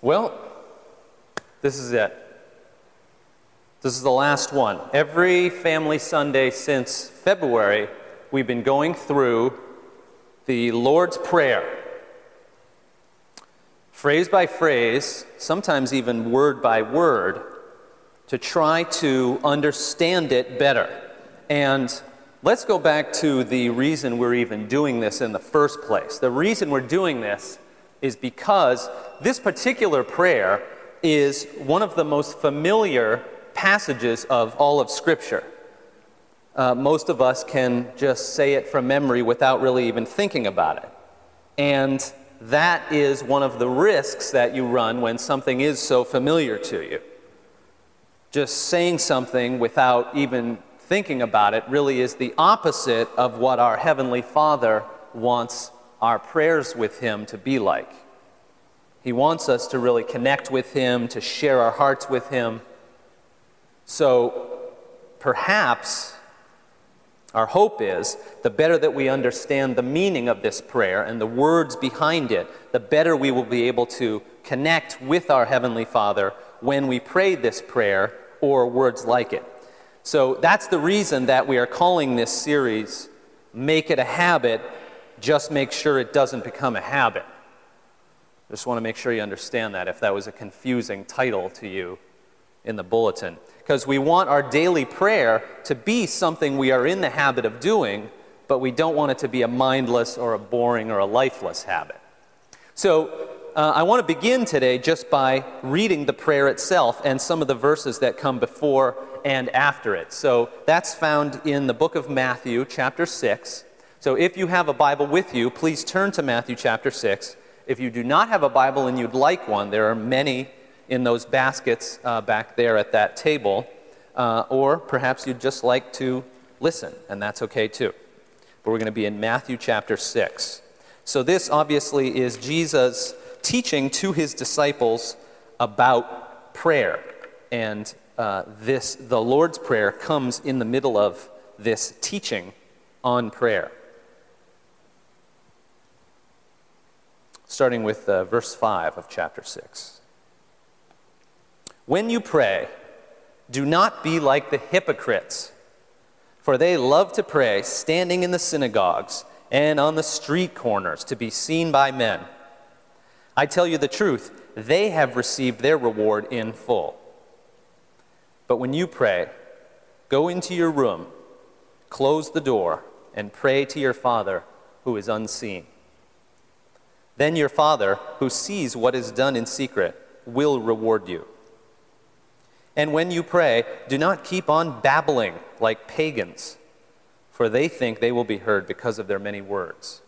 Well, this is it. This is the last one. Every Family Sunday since February, we've been going through the Lord's Prayer. Phrase by phrase, sometimes even word by word, to try to understand it better. And let's go back to the reason we're even doing this in the first place. The reason we're doing this is because this particular prayer is one of the most familiar passages of all of Scripture. Uh, most of us can just say it from memory without really even thinking about it. And that is one of the risks that you run when something is so familiar to you. Just saying something without even thinking about it really is the opposite of what our Heavenly Father wants our prayers with Him to be like. He wants us to really connect with Him, to share our hearts with Him. So perhaps our hope is the better that we understand the meaning of this prayer and the words behind it, the better we will be able to connect with our Heavenly Father when we pray this prayer or words like it. So that's the reason that we are calling this series Make It a Habit, just make sure it doesn't become a habit. Just want to make sure you understand that if that was a confusing title to you in the bulletin. Because we want our daily prayer to be something we are in the habit of doing, but we don't want it to be a mindless or a boring or a lifeless habit. So uh, I want to begin today just by reading the prayer itself and some of the verses that come before and after it. So that's found in the book of Matthew, chapter 6. So if you have a Bible with you, please turn to Matthew chapter 6. If you do not have a Bible and you'd like one, there are many in those baskets uh, back there at that table. Uh, or perhaps you'd just like to listen, and that's okay too. But we're going to be in Matthew chapter 6. So, this obviously is Jesus teaching to his disciples about prayer. And uh, this, the Lord's Prayer, comes in the middle of this teaching on prayer. Starting with uh, verse 5 of chapter 6. When you pray, do not be like the hypocrites, for they love to pray standing in the synagogues and on the street corners to be seen by men. I tell you the truth, they have received their reward in full. But when you pray, go into your room, close the door, and pray to your Father who is unseen then your Father, who sees what is done in secret, will reward you. And when you pray, do not keep on babbling like pagans, for they think they will be heard because of their many words.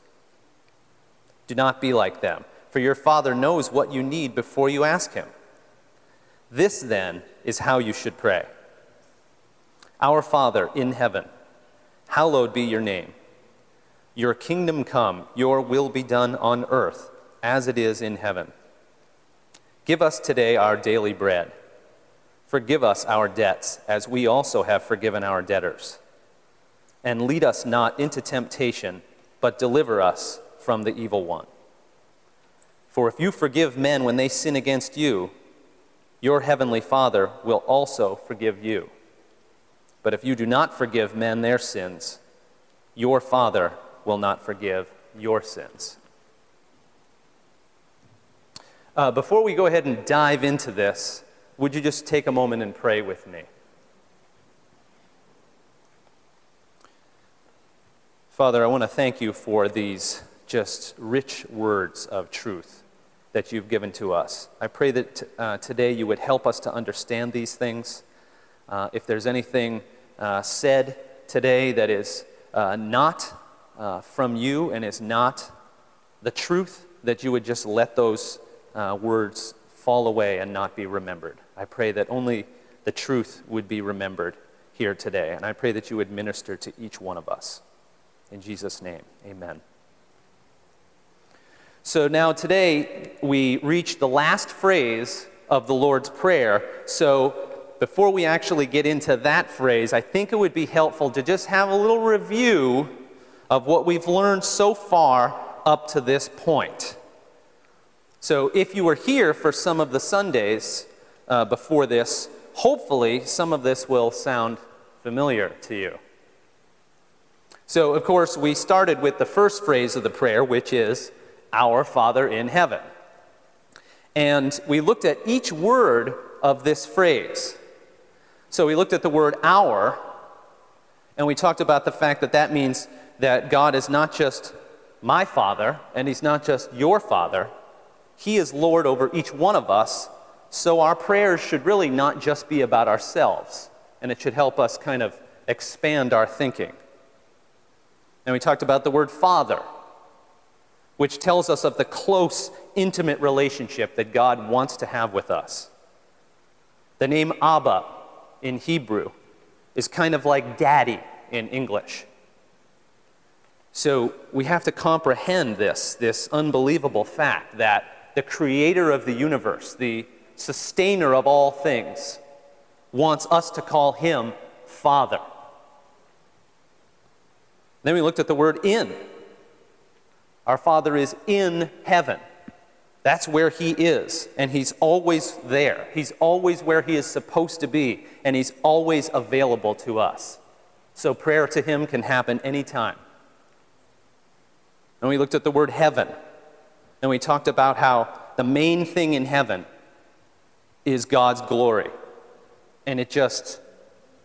Do not be like them, for your Father knows what you need before you ask Him. This, then, is how you should pray Our Father in heaven, hallowed be your name. Your kingdom come, your will be done on earth as it is in heaven. Give us today our daily bread. Forgive us our debts, as we also have forgiven our debtors. And lead us not into temptation, but deliver us from the evil one. For if you forgive men when they sin against you, your heavenly Father will also forgive you. But if you do not forgive men their sins, your Father will not forgive your sins. Uh, before we go ahead and dive into this, would you just take a moment and pray with me? Father, I want to thank you for these just rich words of truth that you've given to us. I pray that t- uh, today you would help us to understand these things. Uh, if there's anything uh, said today that is uh, not uh, from you and is not the truth, that you would just let those uh, words fall away and not be remembered. I pray that only the truth would be remembered here today. And I pray that you would minister to each one of us. In Jesus' name, amen. So now today we reach the last phrase of the Lord's Prayer. So before we actually get into that phrase, I think it would be helpful to just have a little review of what we've learned so far up to this point. So if you were here for some of the Sundays uh, before this, hopefully some of this will sound familiar to you. So, of course, we started with the first phrase of the prayer, which is, Our Father in heaven. And we looked at each word of this phrase. So we looked at the word our, and we talked about the fact that that means that God is not just my Father, and He's not just your Father. He is Lord over each one of us, so our prayers should really not just be about ourselves, and it should help us kind of expand our thinking. And we talked about the word Father, which tells us of the close, intimate relationship that God wants to have with us. The name Abba in Hebrew is kind of like daddy in English. So we have to comprehend this, this unbelievable fact that the creator of the universe, the sustainer of all things, wants us to call him Father. Then we looked at the word in. Our Father is in heaven. That's where He is, and He's always there. He's always where He is supposed to be, and He's always available to us. So prayer to Him can happen anytime. And we looked at the word heaven, and we talked about how the main thing in heaven is God's glory, and it just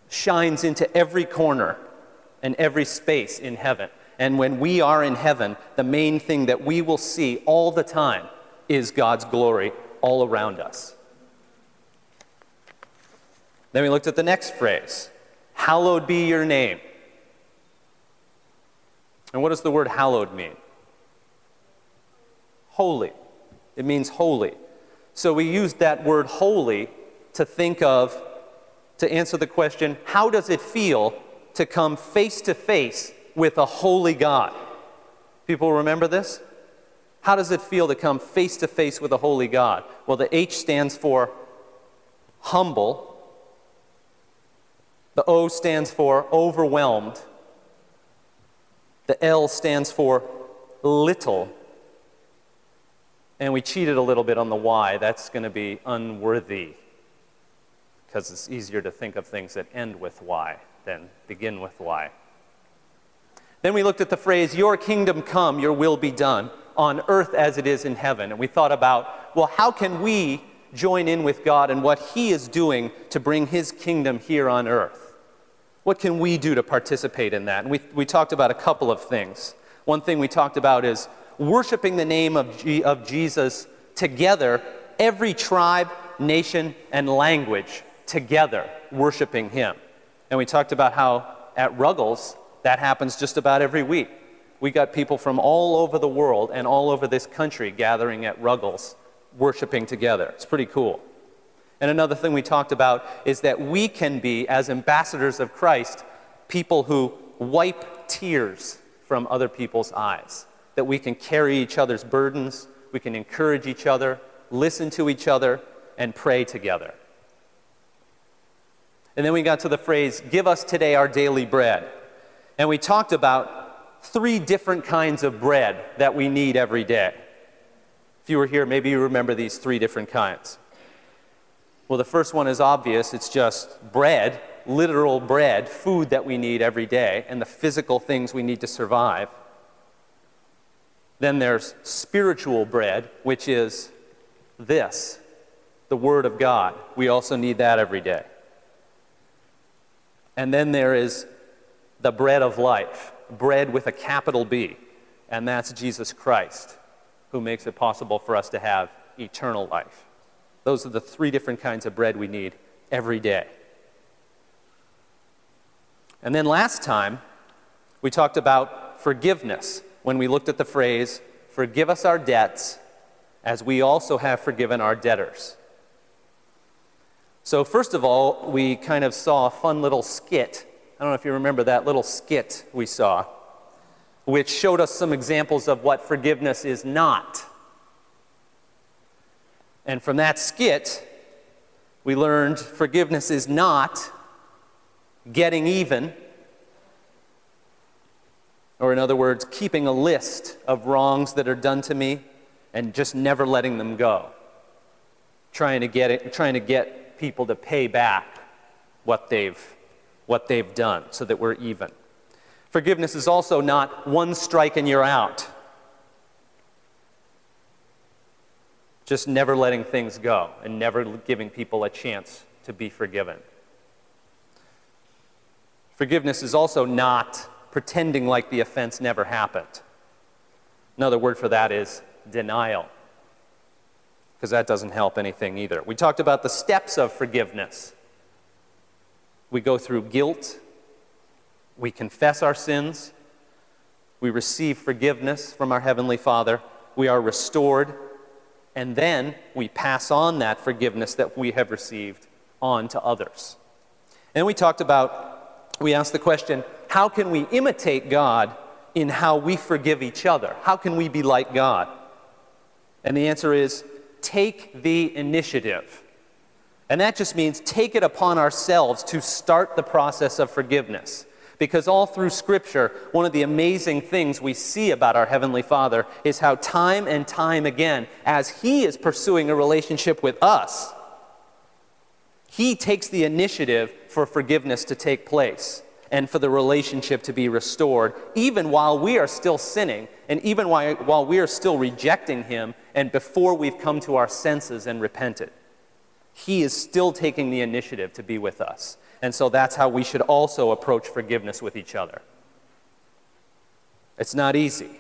shines into every corner and every space in heaven. And when we are in heaven, the main thing that we will see all the time is God's glory all around us. Then we looked at the next phrase Hallowed be your name. And what does the word hallowed mean? Holy. It means holy. So we use that word holy to think of, to answer the question how does it feel to come face to face with a holy God. People remember this? How does it feel to come face to face with a holy God? Well, the H stands for humble, the O stands for overwhelmed, the L stands for little, and we cheated a little bit on the Y. That's going to be unworthy because it's easier to think of things that end with Y than begin with Y. Then we looked at the phrase, Your kingdom come, your will be done, on earth as it is in heaven. And we thought about, well, how can we join in with God and what He is doing to bring His kingdom here on earth? What can we do to participate in that? And we, we talked about a couple of things. One thing we talked about is worshiping the name of, G, of Jesus together, every tribe, nation, and language together, worshiping Him. And we talked about how at Ruggles, that happens just about every week. We got people from all over the world and all over this country gathering at Ruggles, worshiping together. It's pretty cool. And another thing we talked about is that we can be, as ambassadors of Christ, people who wipe tears from other people's eyes. That we can carry each other's burdens, we can encourage each other, listen to each other, and pray together. And then we got to the phrase, Give us today our daily bread. And we talked about three different kinds of bread that we need every day. If you were here, maybe you remember these three different kinds. Well, the first one is obvious it's just bread, literal bread, food that we need every day, and the physical things we need to survive. Then there's spiritual bread, which is this the Word of God. We also need that every day. And then there is the bread of life, bread with a capital B, and that's Jesus Christ, who makes it possible for us to have eternal life. Those are the three different kinds of bread we need every day. And then last time, we talked about forgiveness when we looked at the phrase, Forgive us our debts as we also have forgiven our debtors. So, first of all, we kind of saw a fun little skit. I don't know if you remember that little skit we saw, which showed us some examples of what forgiveness is not. And from that skit, we learned forgiveness is not getting even, or in other words, keeping a list of wrongs that are done to me and just never letting them go. Trying to get, it, trying to get people to pay back what they've, what they've done so that we're even. Forgiveness is also not one strike and you're out. Just never letting things go and never giving people a chance to be forgiven. Forgiveness is also not pretending like the offense never happened. Another word for that is denial, because that doesn't help anything either. We talked about the steps of forgiveness. We go through guilt, we confess our sins, we receive forgiveness from our Heavenly Father, we are restored, and then we pass on that forgiveness that we have received on to others. And we talked about, we asked the question how can we imitate God in how we forgive each other? How can we be like God? And the answer is take the initiative. And that just means take it upon ourselves to start the process of forgiveness. Because all through Scripture, one of the amazing things we see about our Heavenly Father is how time and time again, as He is pursuing a relationship with us, He takes the initiative for forgiveness to take place and for the relationship to be restored, even while we are still sinning and even while, we are still rejecting Him and before we've come to our senses and repented. He is still taking the initiative to be with us. And so that's how we should also approach forgiveness with each other. It's not easy,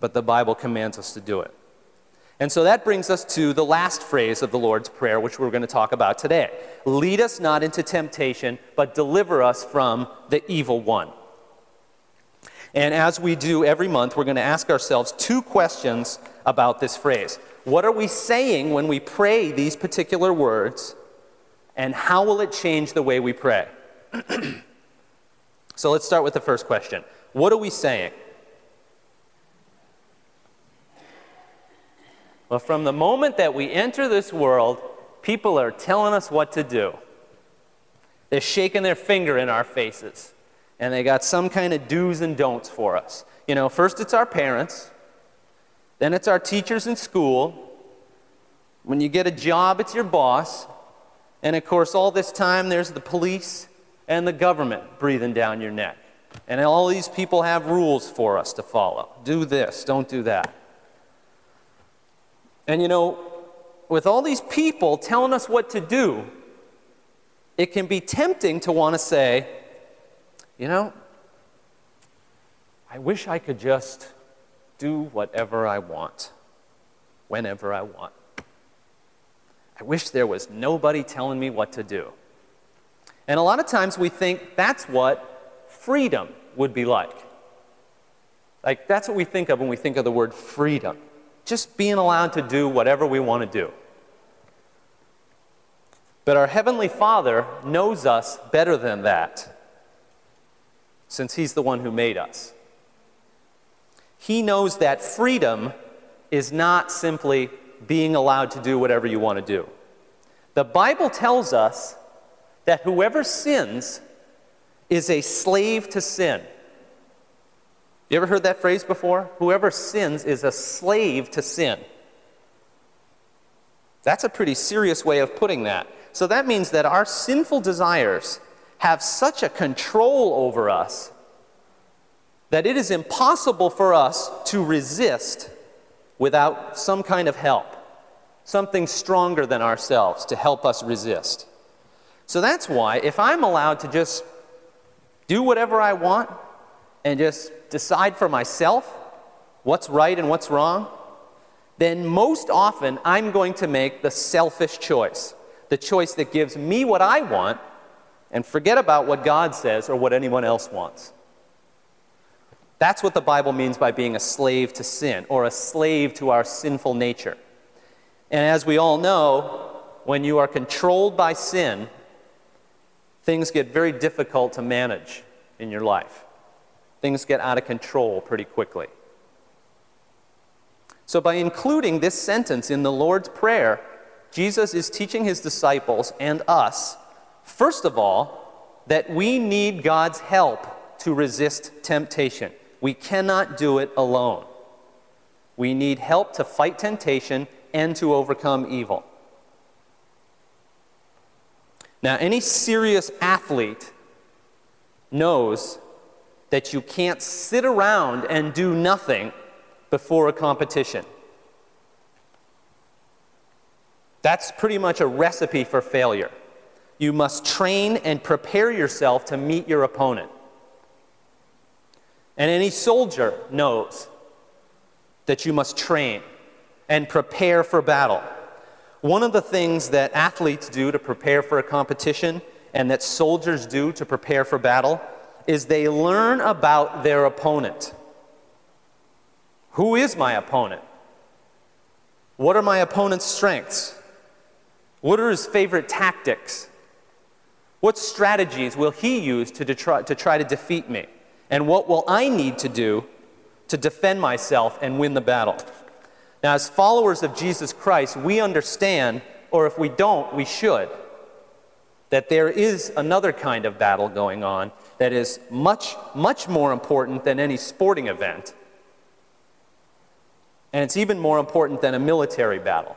but the Bible commands us to do it. And so that brings us to the last phrase of the Lord's Prayer, which we're going to talk about today. Lead us not into temptation, but deliver us from the evil one. And as we do every month, we're going to ask ourselves two questions about this phrase. What are we saying when we pray these particular words? And how will it change the way we pray? so let's start with the first question What are we saying? Well, from the moment that we enter this world, people are telling us what to do. They're shaking their finger in our faces, and they got some kind of do's and don'ts for us. You know, first it's our parents, then it's our teachers in school. When you get a job, it's your boss. And of course, all this time, there's the police and the government breathing down your neck. And all these people have rules for us to follow. Do this, don't do that. And you know, with all these people telling us what to do, it can be tempting to want to say, you know, I wish I could just do whatever I want, whenever I want. I wish there was nobody telling me what to do. And a lot of times we think that's what freedom would be like. Like, that's what we think of when we think of the word freedom just being allowed to do whatever we want to do. But our Heavenly Father knows us better than that, since He's the one who made us. He knows that freedom is not simply being allowed to do whatever you want to do. The Bible tells us that whoever sins is a slave to sin. You ever heard that phrase before? Whoever sins is a slave to sin. That's a pretty serious way of putting that. So that means that our sinful desires have such a control over us that it is impossible for us to resist without some kind of help, something stronger than ourselves to help us resist. So that's why if I'm allowed to just do whatever I want and just decide for myself what's right and what's wrong, then most often I'm going to make the selfish choice, the choice that gives me what I want and forget about what God says or what anyone else wants. That's what the Bible means by being a slave to sin or a slave to our sinful nature. And as we all know, when you are controlled by sin, things get very difficult to manage in your life things get out of control pretty quickly. So, by including this sentence in the Lord's Prayer, Jesus is teaching his disciples and us, first of all, that we need God's help to resist temptation. We cannot do it alone. We need help to fight temptation and to overcome evil. Now, any serious athlete knows that you can't sit around and do nothing before a competition. That's pretty much a recipe for failure. You must train and prepare yourself to meet your opponent. And any soldier knows that you must train and prepare for battle. One of the things that athletes do to prepare for a competition and that soldiers do to prepare for battle is they learn about their opponent. Who is my opponent? What are my opponent's strengths? What are his favorite tactics? What strategies will he use to, detry, to try to defeat me? And what will I need to do to defend myself and win the battle? Now, as followers of Jesus Christ, we understand, or if we don't, we should, that there is another kind of battle going on that is much, much more important than any sporting event. And it's even more important than a military battle.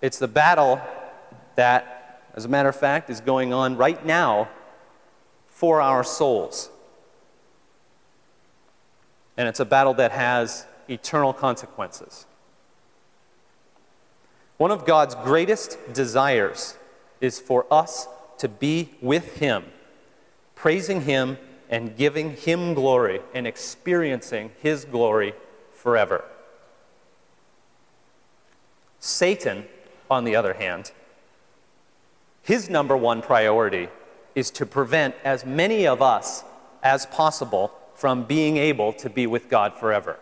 It's the battle that, as a matter of fact, is going on right now for our souls. And it's a battle that has eternal consequences. One of God's greatest desires is for us to be with Him, praising Him and giving Him glory and experiencing His glory forever. Satan, on the other hand, his number one priority is to prevent as many of us as possible from being able to be with God forever.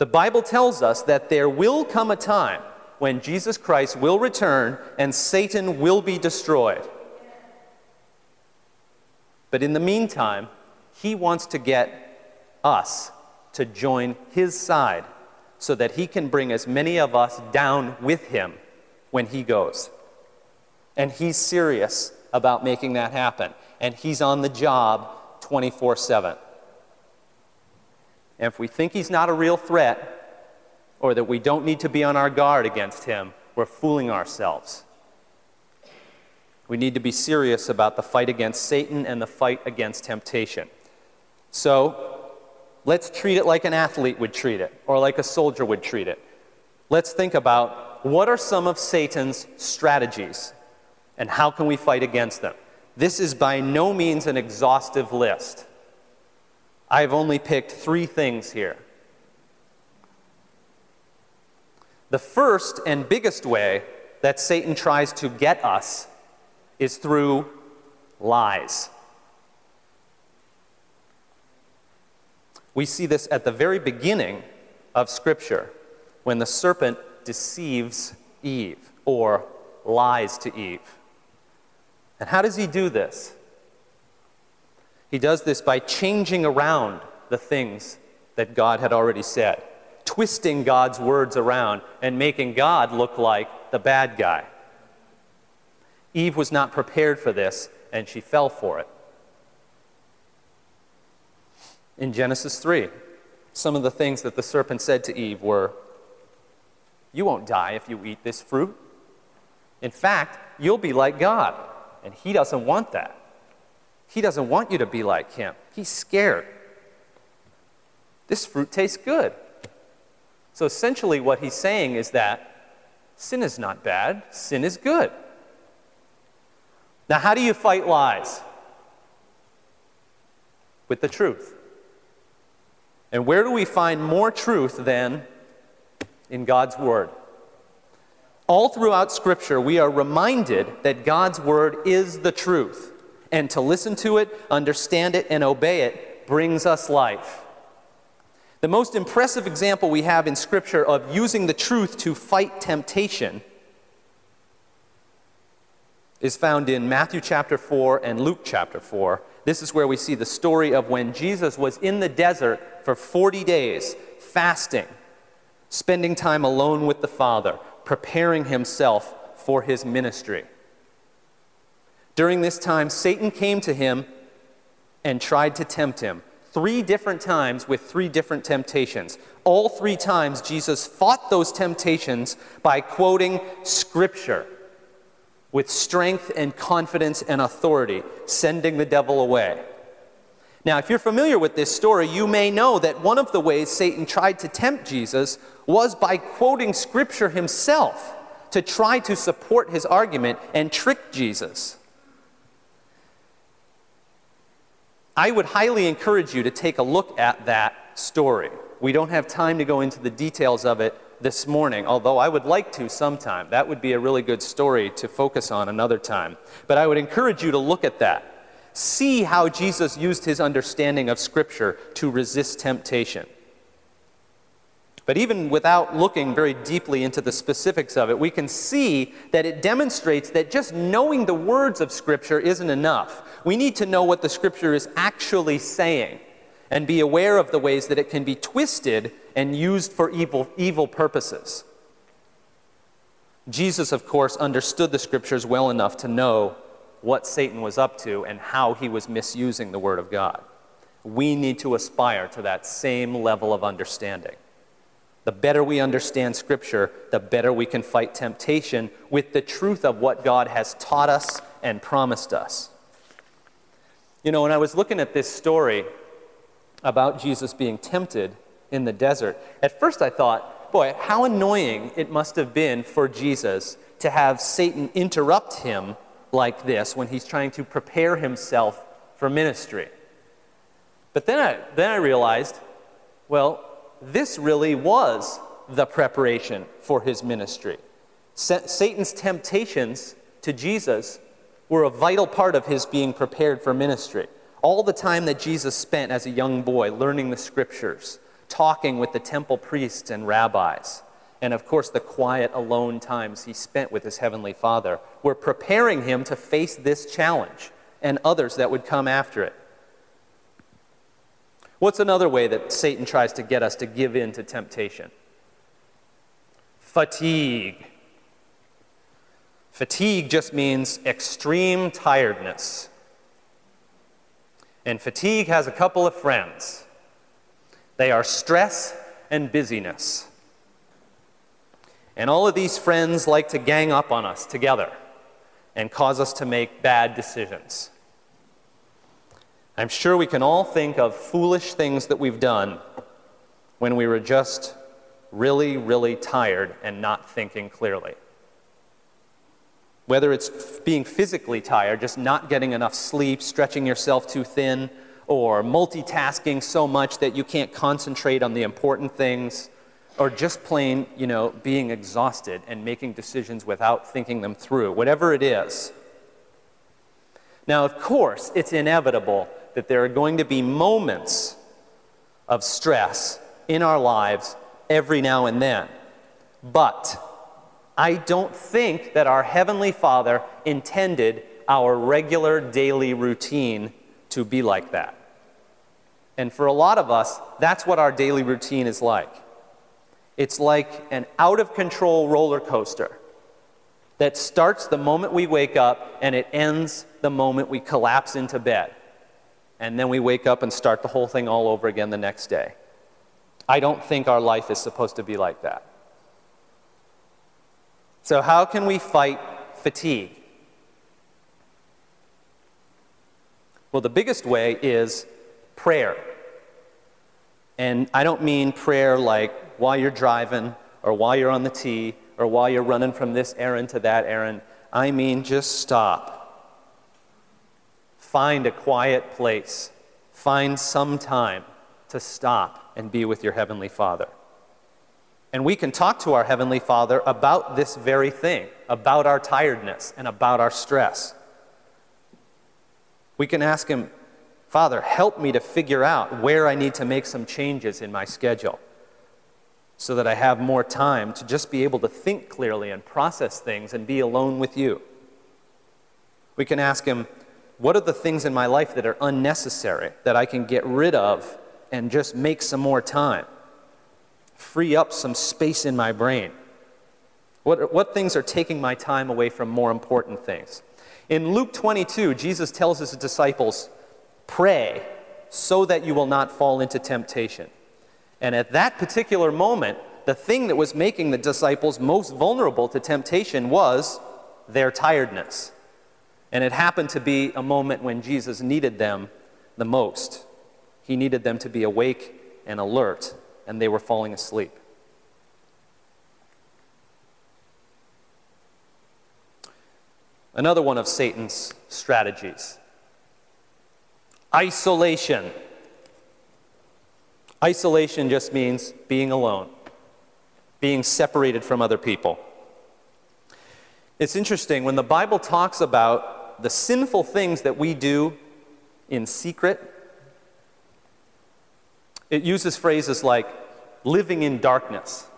The Bible tells us that there will come a time when Jesus Christ will return and Satan will be destroyed. But in the meantime, he wants to get us to join his side so that he can bring as many of us down with him when he goes. And he's serious about making that happen. And he's on the job 24 7. And if we think he's not a real threat, or that we don't need to be on our guard against him, we're fooling ourselves. We need to be serious about the fight against Satan and the fight against temptation. So, let's treat it like an athlete would treat it, or like a soldier would treat it. Let's think about what are some of Satan's strategies, and how can we fight against them? This is by no means an exhaustive list. I've only picked three things here. The first and biggest way that Satan tries to get us is through lies. We see this at the very beginning of Scripture when the serpent deceives Eve or lies to Eve. And how does he do this? He does this by changing around the things that God had already said, twisting God's words around and making God look like the bad guy. Eve was not prepared for this, and she fell for it. In Genesis 3, some of the things that the serpent said to Eve were You won't die if you eat this fruit. In fact, you'll be like God, and He doesn't want that. He doesn't want you to be like him. He's scared. This fruit tastes good. So essentially, what he's saying is that sin is not bad, sin is good. Now, how do you fight lies? With the truth. And where do we find more truth than in God's Word? All throughout Scripture, we are reminded that God's Word is the truth and to listen to it, understand it, and obey it brings us life. The most impressive example we have in Scripture of using the truth to fight temptation is found in Matthew chapter 4 and Luke chapter 4. This is where we see the story of when Jesus was in the desert for 40 days, fasting, spending time alone with the Father, preparing himself for his ministry. During this time, Satan came to him and tried to tempt him Three different times with three different temptations. All three times, Jesus fought those temptations by quoting Scripture with strength and confidence and authority, sending the devil away. Now, if you're familiar with this story, you may know that one of the ways Satan tried to tempt Jesus was by quoting Scripture himself to try to support his argument and trick Jesus. I would highly encourage you to take a look at that story. We don't have time to go into the details of it this morning, although I would like to sometime. That would be a really good story to focus on another time. But I would encourage you to look at that. See how Jesus used his understanding of Scripture to resist temptation. But even without looking very deeply into the specifics of it, we can see that it demonstrates that just knowing the words of Scripture isn't enough. We need to know what the Scripture is actually saying and be aware of the ways that it can be twisted and used for evil, evil purposes. Jesus, of course, understood the Scriptures well enough to know what Satan was up to and how he was misusing the Word of God. We need to aspire to that same level of understanding. The better we understand Scripture, the better we can fight temptation with the truth of what God has taught us and promised us. You know, when I was looking at this story about Jesus being tempted in the desert, at first I thought, boy, how annoying it must have been for Jesus to have Satan interrupt him like this when he's trying to prepare himself for ministry. But then I, then I realized, well, this really was the preparation for his ministry. Satan's temptations to Jesus were a vital part of his being prepared for ministry. All the time that Jesus spent as a young boy learning the scriptures, talking with the temple priests and rabbis, and of course, the quiet, alone times he spent with his heavenly Father were preparing him to face this challenge and others that would come after it. What's another way that Satan tries to get us to give in to temptation? Fatigue. Fatigue just means extreme tiredness. And fatigue has a couple of friends they are stress and busyness. And all of these friends like to gang up on us together and cause us to make bad decisions. I'm sure we can all think of foolish things that we've done when we were just really, really tired and not thinking clearly. Whether it's being physically tired, just not getting enough sleep, stretching yourself too thin, or multitasking so much that you can't concentrate on the important things or just plain, you know, being exhausted and making decisions without thinking them through, whatever it is. Now, of course, it's inevitable that there are going to be moments of stress in our lives every now and then. But I don't think that our Heavenly Father intended our regular daily routine to be like that. And for a lot of us, that's what our daily routine is like. It's like an out of control roller coaster that starts the moment we wake up and it ends the moment we collapse into bed. And then we wake up and start the whole thing all over again the next day. I don't think our life is supposed to be like that. So, how can we fight fatigue? Well, the biggest way is prayer. And I don't mean prayer like while you're driving or while you're on the T or while you're running from this errand to that errand. I mean, just stop. Find a quiet place. Find some time to stop and be with your Heavenly Father. And we can talk to our Heavenly Father about this very thing, about our tiredness and about our stress. We can ask Him, Father, help me to figure out where I need to make some changes in my schedule so that I have more time to just be able to think clearly and process things and be alone with you. We can ask Him, What are the things in my life that are unnecessary that I can get rid of and just make some more time? Free up some space in my brain. What, what things are taking my time away from more important things? In Luke 22, Jesus tells his disciples, Pray so that you will not fall into temptation. And at that particular moment, the thing that was making the disciples most vulnerable to temptation was their tiredness. And it happened to be a moment when Jesus needed them the most. He needed them to be awake and alert, and they were falling asleep. Another one of Satan's strategies isolation. Isolation just means being alone, being separated from other people. It's interesting, when the Bible talks about the sinful things that we do in secret, it uses phrases like living in darkness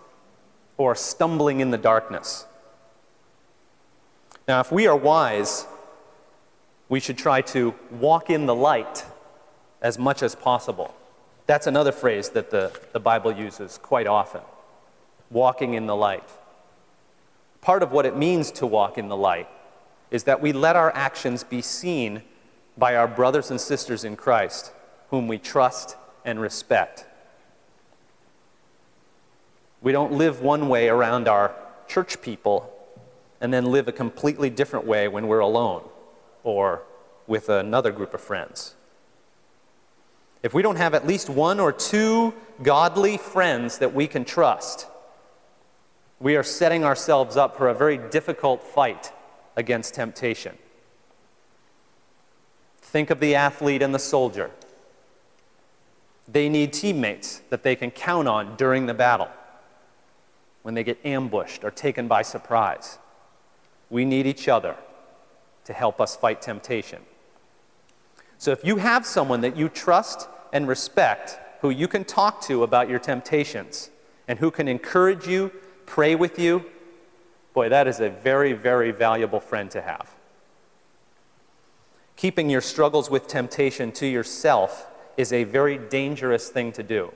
or stumbling in the darkness. Now, if we are wise, we should try to walk in the light as much as possible. That's another phrase that the, the Bible uses quite often walking in the light. Part of what it means to walk in the light is that we let our actions be seen by our brothers and sisters in Christ, whom we trust and respect. We don't live one way around our church people and then live a completely different way when we're alone or with another group of friends. If we don't have at least one or two godly friends that we can trust, we are setting ourselves up for a very difficult fight against temptation. Think of the athlete and the soldier. They need teammates that they can count on during the battle when they get ambushed or taken by surprise. We need each other to help us fight temptation. So if you have someone that you trust and respect, who you can talk to about your temptations, and who can encourage you, pray with you, boy, that is a very, very valuable friend to have. Keeping your struggles with temptation to yourself is a very dangerous thing to do.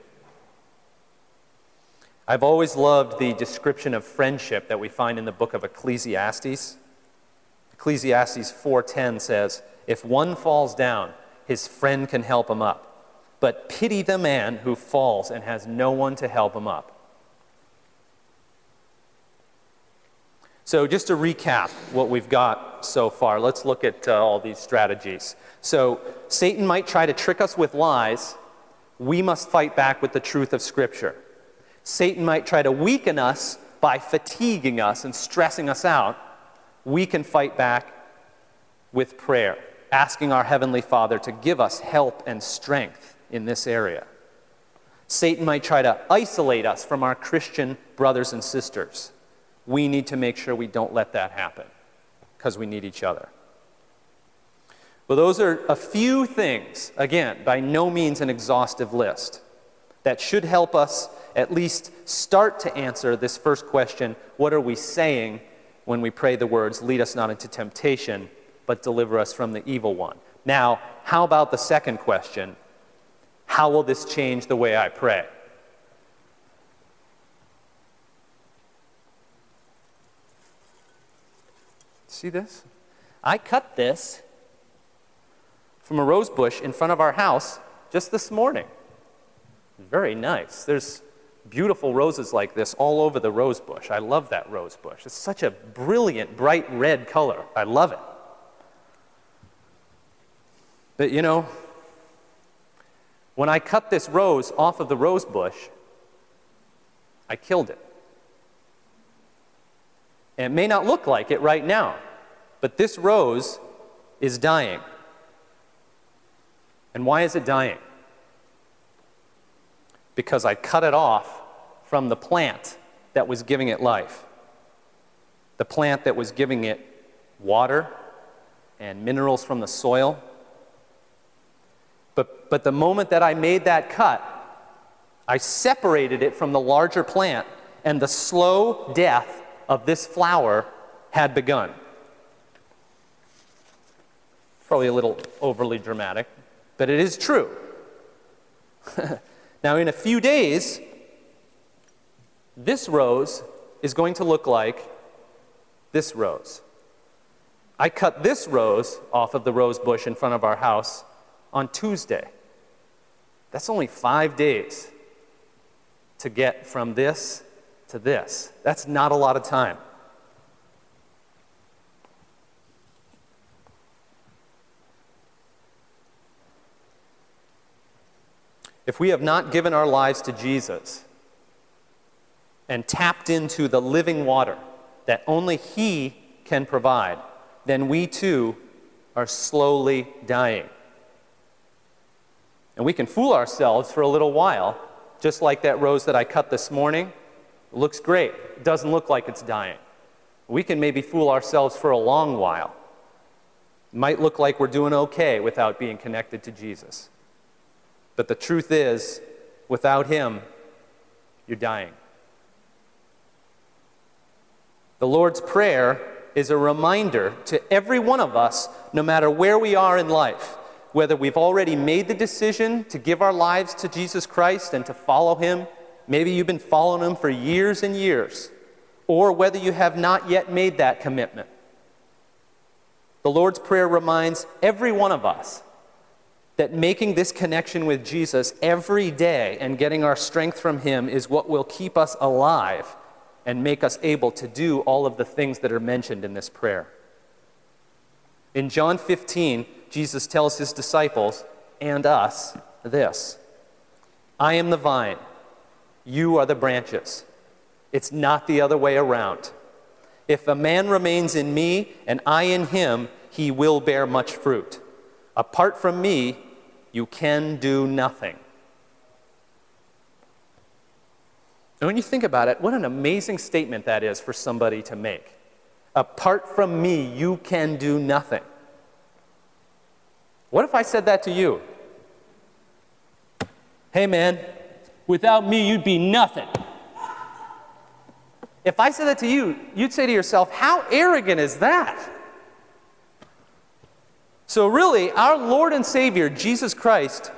I've always loved the description of friendship that we find in the book of Ecclesiastes. Ecclesiastes 4:10 says, "If one falls down, his friend can help him up. But pity the man who falls and has no one to help him up." So, just to recap what we've got so far, let's look at uh, all these strategies. So, Satan might try to trick us with lies. We must fight back with the truth of Scripture. Satan might try to weaken us by fatiguing us and stressing us out. We can fight back with prayer, asking our Heavenly Father to give us help and strength in this area. Satan might try to isolate us from our Christian brothers and sisters. We need to make sure we don't let that happen because we need each other. Well, those are a few things, again, by no means an exhaustive list, that should help us at least start to answer this first question what are we saying when we pray the words, lead us not into temptation, but deliver us from the evil one? Now, how about the second question? How will this change the way I pray? See this? I cut this from a rose bush in front of our house just this morning. Very nice. There's beautiful roses like this all over the rose bush. I love that rose bush. It's such a brilliant, bright red color. I love it. But you know, when I cut this rose off of the rose bush, I killed it. And it may not look like it right now, but this rose is dying. And why is it dying? because I cut it off from the plant that was giving it life. The plant that was giving it water and minerals from the soil. But, but the moment that I made that cut, I separated it from the larger plant, and the slow death of this flower had begun. Probably a little overly dramatic, but it is true. Now, in a few days, this rose is going to look like this rose. I cut this rose off of the rose bush in front of our house on Tuesday. That's only five days to get from this to this. That's not a lot of time. If we have not given our lives to Jesus and tapped into the living water that only He can provide, then we too are slowly dying. And we can fool ourselves for a little while, just like that rose that I cut this morning. It looks great, it doesn't look like it's dying. We can maybe fool ourselves for a long while. It might look like we're doing okay without being connected to Jesus. But the truth is, without Him, you're dying. The Lord's Prayer is a reminder to every one of us, no matter where we are in life, whether we've already made the decision to give our lives to Jesus Christ and to follow Him, maybe you've been following Him for years and years, or whether you have not yet made that commitment. The Lord's Prayer reminds every one of us that making this connection with Jesus every day and getting our strength from Him is what will keep us alive and make us able to do all of the things that are mentioned in this prayer. In John 15, Jesus tells his disciples and us this I am the vine, you are the branches. It's not the other way around. If a man remains in me and I in him, he will bear much fruit. Apart from me, you can do nothing. And when you think about it, what an amazing statement that is for somebody to make. Apart from me, you can do nothing. What if I said that to you? Hey, man, without me, you'd be nothing. If I said that to you, you'd say to yourself, How arrogant is that? So, really, our Lord and Savior, Jesus Christ,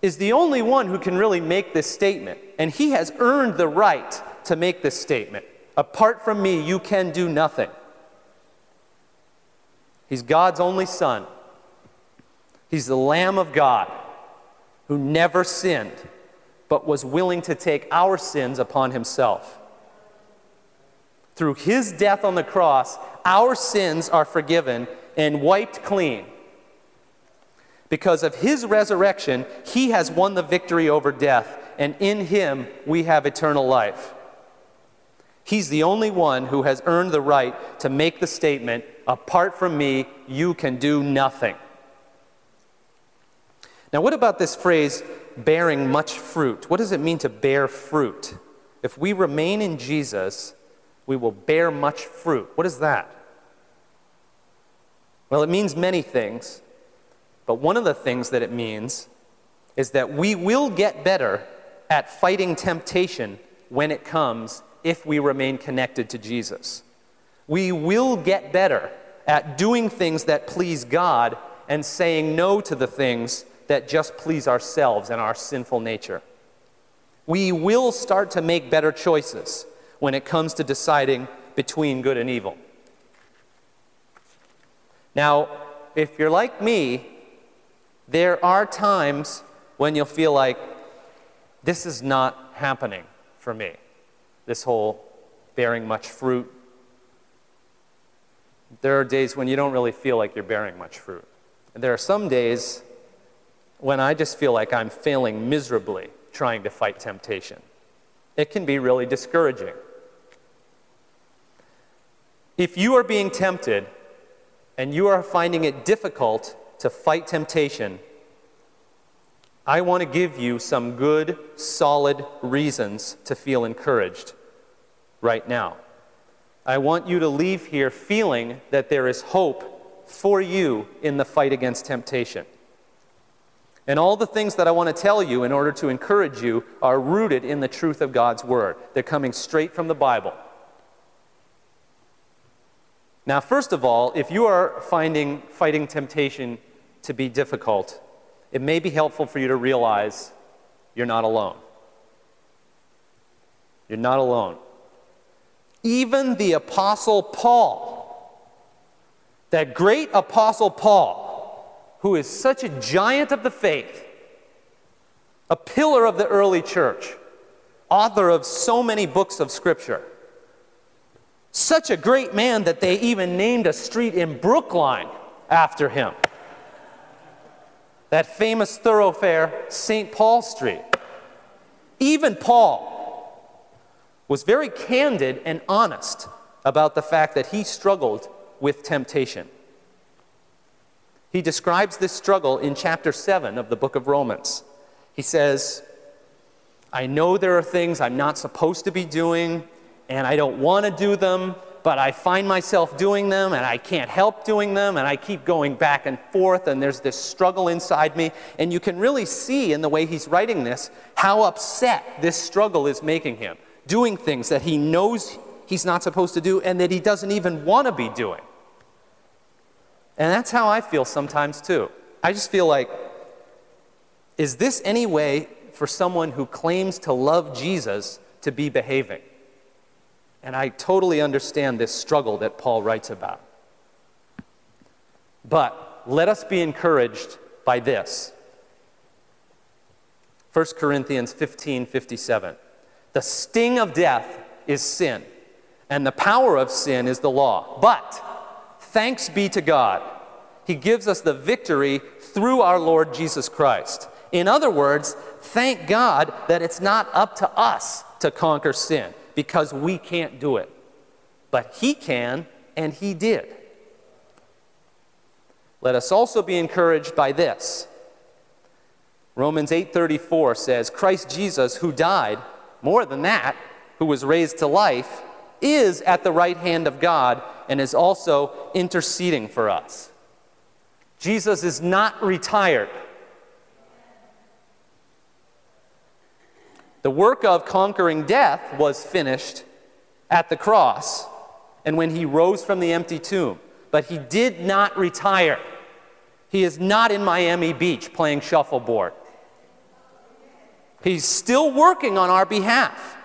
is the only one who can really make this statement. And he has earned the right to make this statement. Apart from me, you can do nothing. He's God's only Son. He's the Lamb of God who never sinned, but was willing to take our sins upon himself. Through his death on the cross, our sins are forgiven and wiped clean. Because of his resurrection, he has won the victory over death, and in him we have eternal life. He's the only one who has earned the right to make the statement apart from me, you can do nothing. Now, what about this phrase, bearing much fruit? What does it mean to bear fruit? If we remain in Jesus, we will bear much fruit. What is that? Well, it means many things. But one of the things that it means is that we will get better at fighting temptation when it comes if we remain connected to Jesus. We will get better at doing things that please God and saying no to the things that just please ourselves and our sinful nature. We will start to make better choices when it comes to deciding between good and evil. Now, if you're like me, there are times when you'll feel like this is not happening for me. This whole bearing much fruit. There are days when you don't really feel like you're bearing much fruit. And there are some days when I just feel like I'm failing miserably trying to fight temptation. It can be really discouraging. If you are being tempted and you are finding it difficult to fight temptation, I want to give you some good, solid reasons to feel encouraged right now. I want you to leave here feeling that there is hope for you in the fight against temptation. And all the things that I want to tell you in order to encourage you are rooted in the truth of God's Word. They're coming straight from the Bible. Now, first of all, if you are finding fighting temptation to be difficult, it may be helpful for you to realize you're not alone. You're not alone. Even the Apostle Paul, that great Apostle Paul, who is such a giant of the faith, a pillar of the early church, author of so many books of Scripture. Such a great man that they even named a street in Brookline after him. That famous thoroughfare, St. Paul Street. Even Paul was very candid and honest about the fact that he struggled with temptation. He describes this struggle in chapter 7 of the book of Romans. He says, I know there are things I'm not supposed to be doing, and I don't want to do them, but I find myself doing them, and I can't help doing them, and I keep going back and forth, and there's this struggle inside me. And you can really see in the way he's writing this how upset this struggle is making him, doing things that he knows he's not supposed to do and that he doesn't even want to be doing. And that's how I feel sometimes too. I just feel like, is this any way for someone who claims to love Jesus to be behaving? And I totally understand this struggle that Paul writes about. But let us be encouraged by this 1 Corinthians 15 57. The sting of death is sin, and the power of sin is the law. But Thanks be to God. He gives us the victory through our Lord Jesus Christ. In other words, thank God that it's not up to us to conquer sin because we can't do it. But He can, and He did. Let us also be encouraged by this. Romans 8:34 says, "Christ Jesus who died, more than that, who was raised to life, is at the right hand of God and is also interceding for us. Jesus is not retired. The work of conquering death was finished at the cross and when he rose from the empty tomb. But he did not retire. He is not in Miami Beach playing shuffleboard. He's still working on our behalf.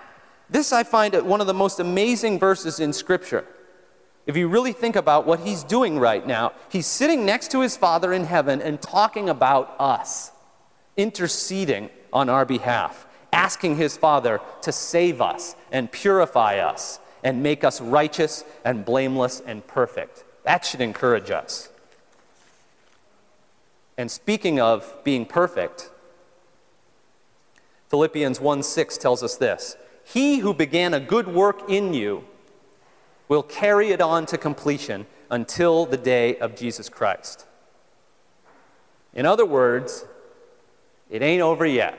This I find one of the most amazing verses in Scripture. If you really think about what he's doing right now, he's sitting next to his Father in heaven and talking about us, interceding on our behalf, asking his Father to save us and purify us and make us righteous and blameless and perfect. That should encourage us. And speaking of being perfect, Philippians 1 6 tells us this He who began a good work in you will carry it on to completion until the day of Jesus Christ. In other words, it ain't over yet.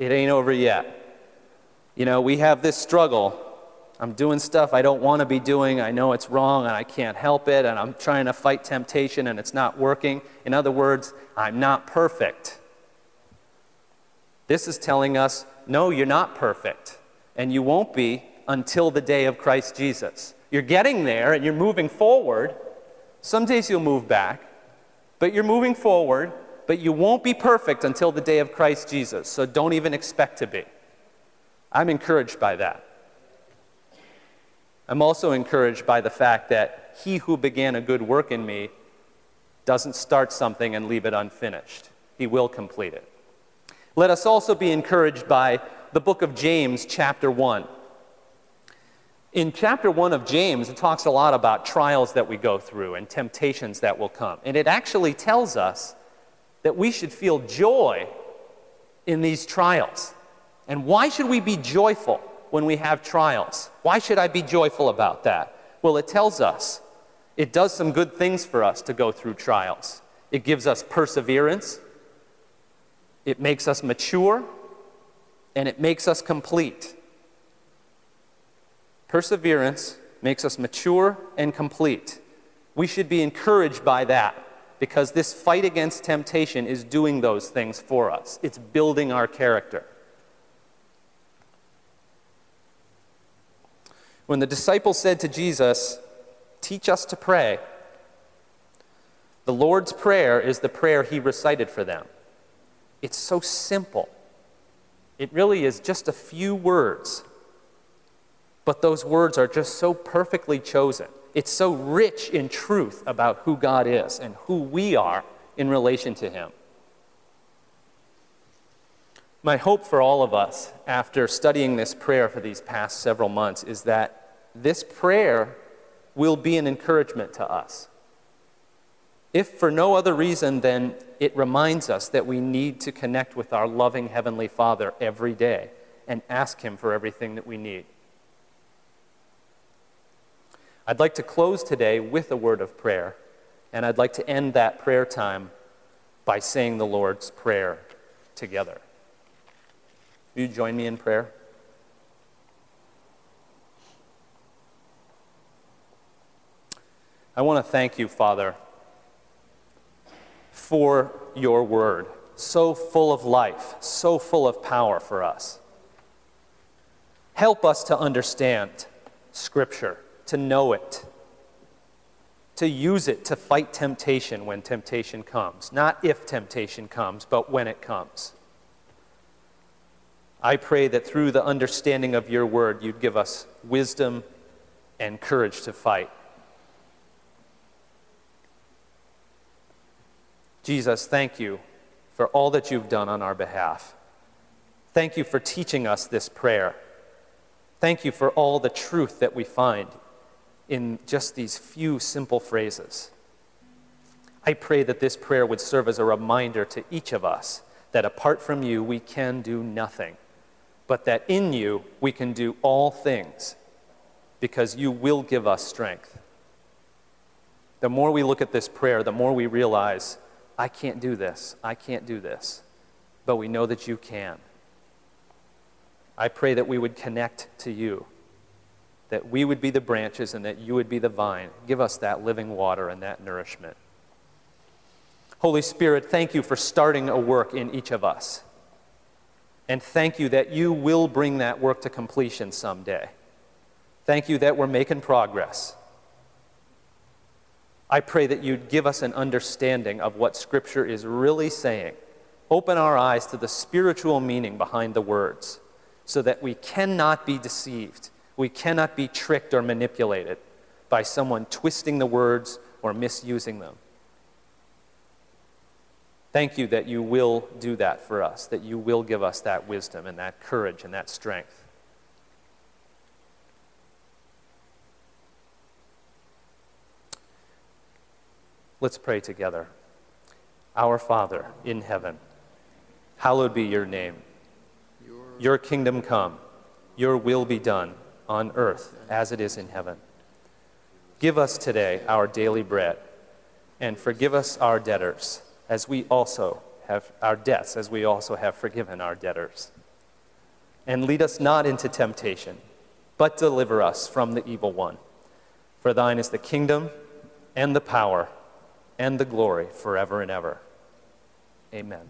It ain't over yet. You know, we have this struggle. I'm doing stuff I don't want to be doing. I know it's wrong and I can't help it, and I'm trying to fight temptation and it's not working. In other words, I'm not perfect. This is telling us no, you're not perfect, and you won't be until the day of Christ Jesus. You're getting there and you're moving forward. Some days you'll move back, but you're moving forward, but you won't be perfect until the day of Christ Jesus. So don't even expect to be. I'm encouraged by that. I'm also encouraged by the fact that he who began a good work in me doesn't start something and leave it unfinished. He will complete it. Let us also be encouraged by the book of James, chapter 1. In chapter 1 of James, it talks a lot about trials that we go through and temptations that will come. And it actually tells us that we should feel joy in these trials. And why should we be joyful when we have trials? Why should I be joyful about that? Well, it tells us it does some good things for us to go through trials. It gives us perseverance, it makes us mature, and it makes us complete. Perseverance makes us mature and complete. We should be encouraged by that because this fight against temptation is doing those things for us. It's building our character. When the disciples said to Jesus, Teach us to pray, the Lord's Prayer is the prayer he recited for them. It's so simple. It really is just a few words but those words are just so perfectly chosen. It's so rich in truth about who God is and who we are in relation to Him. My hope for all of us after studying this prayer for these past several months is that this prayer will be an encouragement to us. If for no other reason than it reminds us that we need to connect with our loving Heavenly Father every day and ask Him for everything that we need. I'd like to close today with a word of prayer, and I'd like to end that prayer time by saying the Lord's Prayer together. Will you join me in prayer? I want to thank you, Father, for your word, so full of life, so full of power for us. Help us to understand Scripture to know it, to use it to fight temptation when temptation comes. Not if temptation comes, but when it comes. I pray that through the understanding of your word, you'd give us wisdom and courage to fight. Jesus, thank you for all that you've done on our behalf. Thank you for teaching us this prayer. Thank you for all the truth that we find in just these few simple phrases. I pray that this prayer would serve as a reminder to each of us that apart from you, we can do nothing, but that in you, we can do all things because you will give us strength. The more we look at this prayer, the more we realize, I can't do this, I can't do this, but we know that you can. I pray that we would connect to you that we would be the branches and that you would be the vine. Give us that living water and that nourishment. Holy Spirit, thank you for starting a work in each of us. And thank you that you will bring that work to completion someday. Thank you that we're making progress. I pray that you'd give us an understanding of what Scripture is really saying. Open our eyes to the spiritual meaning behind the words so that we cannot be deceived we cannot be tricked or manipulated by someone twisting the words or misusing them. Thank you that you will do that for us, that you will give us that wisdom and that courage and that strength. Let's pray together. Our Father in heaven, hallowed be your name. Your kingdom come, your will be done on earth as it is in heaven. Give us today our daily bread, and forgive us our debtors, as we also have our debts, as we also have forgiven our debtors. And lead us not into temptation, but deliver us from the evil one. For thine is the kingdom, and the power, and the glory forever and ever. Amen.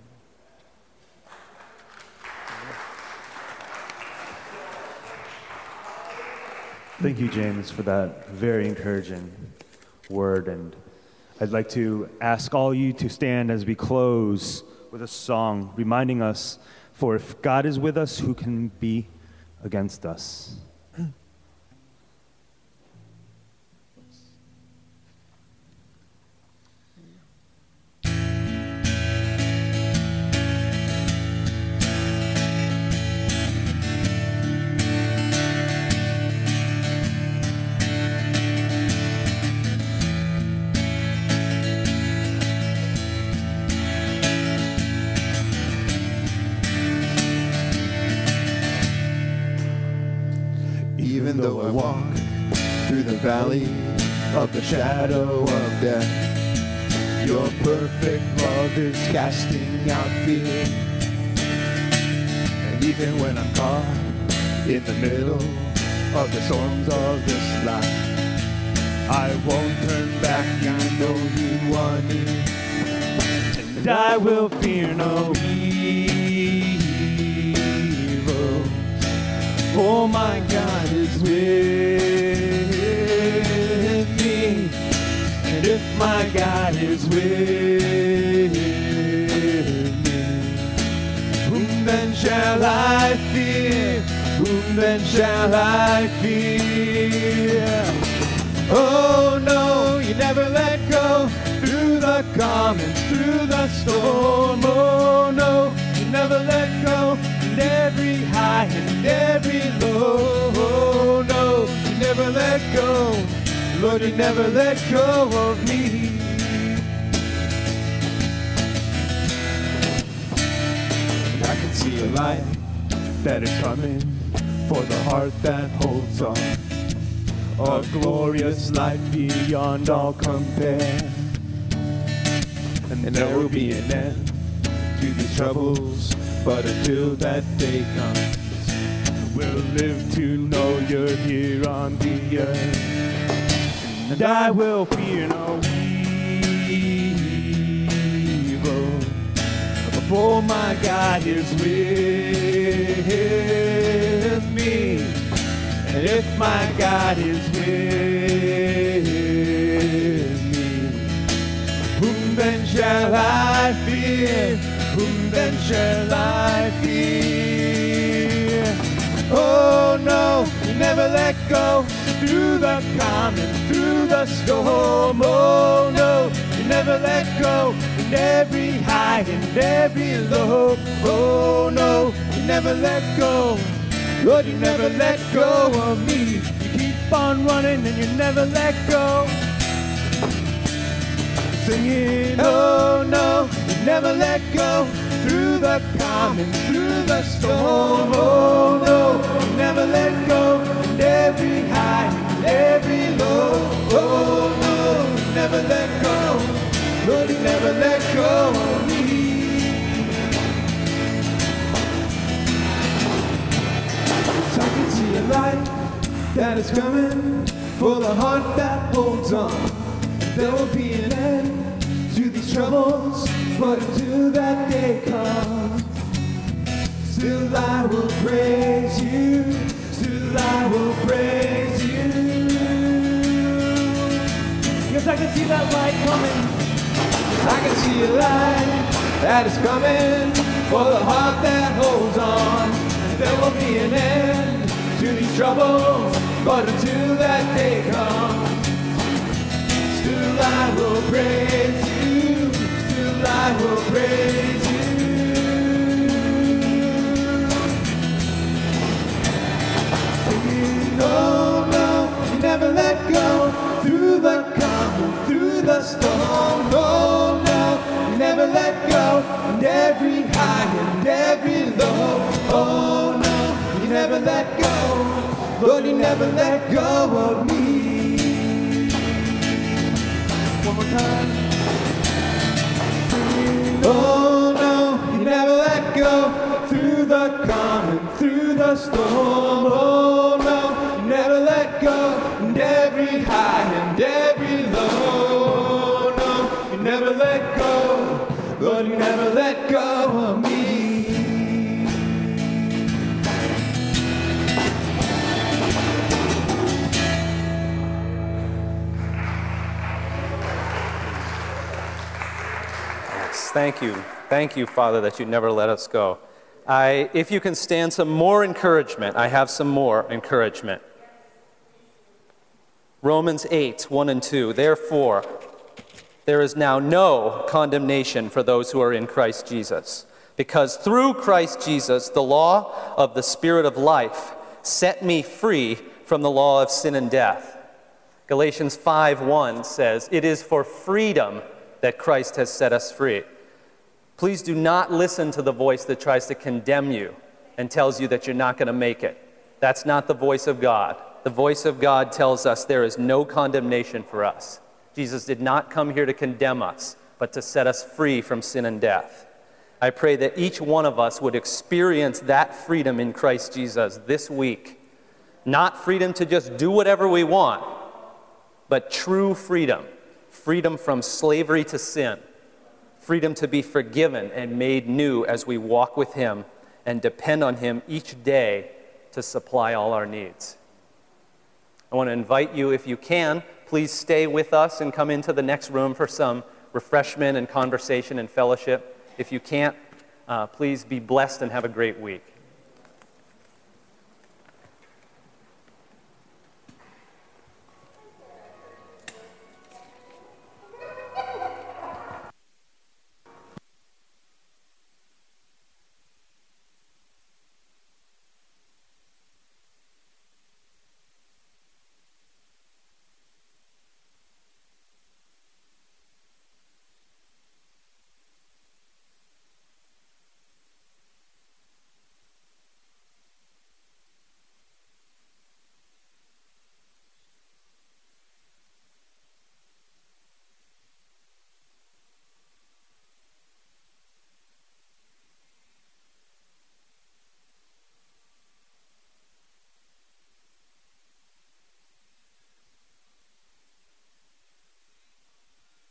Thank you, James, for that very encouraging word. And I'd like to ask all you to stand as we close with a song reminding us for if God is with us, who can be against us? Valley of the shadow of death. Your perfect love is casting out fear. And even when I'm caught in the middle of the storms of this life, I won't turn back. I know you are near. And I will fear no evil. For my God is with me. And if my God is with me, whom then shall I fear? Whom then shall I fear? Oh no, you never let go through the calm and through the storm. Oh no, you never let go and every low. No, you never let go. Lord, you never let go of me. I can see a light that is coming for the heart that holds on. A glorious light beyond all compare. And there will be an end to these troubles, but until that day comes, we'll live to know you're here on the earth. And I will fear no evil, for my God is with me. And if my God is with whom then shall I fear? Whom then shall I fear? Oh no, you never let go through the calm and through the storm. Oh no, you never let go in every high and every low. Oh no, you never let go. Lord, you never let go of me. You keep on running and you never let go. Singing, oh no, never let go through the calm and through the storm. Oh no, never let go in every high and every low. Oh no, never let go. Lord, never let go of me. So I can see a light that is coming for the heart that holds on. There will be these troubles, but until that day comes, still I will praise you. Still I will praise you. Yes, I can see that light coming. I can see a light that is coming for the heart that holds on. There will be an end to these troubles, but until that day comes, still I will praise you. Still I will praise you. No, you never let go through the calm through the storm. No, you never let go in every high and every low. No, you never let go. Lord, you never let go of me. One more time. Oh no, you never let go through the calm and through the storm. Oh no, you never let go and every high and every Thank you. Thank you, Father, that you never let us go. I, if you can stand some more encouragement, I have some more encouragement. Romans 8, 1 and 2. Therefore, there is now no condemnation for those who are in Christ Jesus. Because through Christ Jesus, the law of the Spirit of life set me free from the law of sin and death. Galatians 5 1 says, It is for freedom that Christ has set us free. Please do not listen to the voice that tries to condemn you and tells you that you're not going to make it. That's not the voice of God. The voice of God tells us there is no condemnation for us. Jesus did not come here to condemn us, but to set us free from sin and death. I pray that each one of us would experience that freedom in Christ Jesus this week. Not freedom to just do whatever we want, but true freedom freedom from slavery to sin, freedom to be forgiven and made new as we walk with Him and depend on Him each day to supply all our needs. I want to invite you, if you can, please stay with us and come into the next room for some refreshment and conversation and fellowship. If you can't, uh, please be blessed and have a great week.